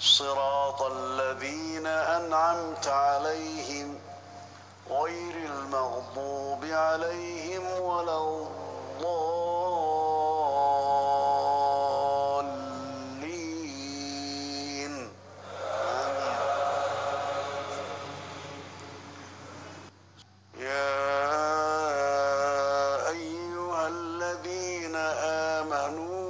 صراط الذين أنعمت عليهم غير المغضوب عليهم ولا الضالين. يا أيها الذين آمنوا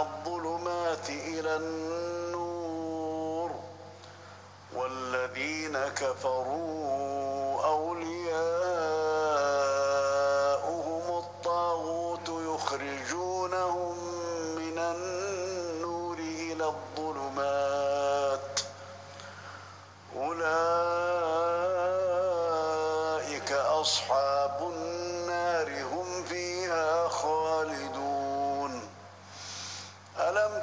الظلمات إلى النور والذين كفروا أولياؤهم الطاغوت يخرجونهم من النور إلى الظلمات أولئك أصحاب النور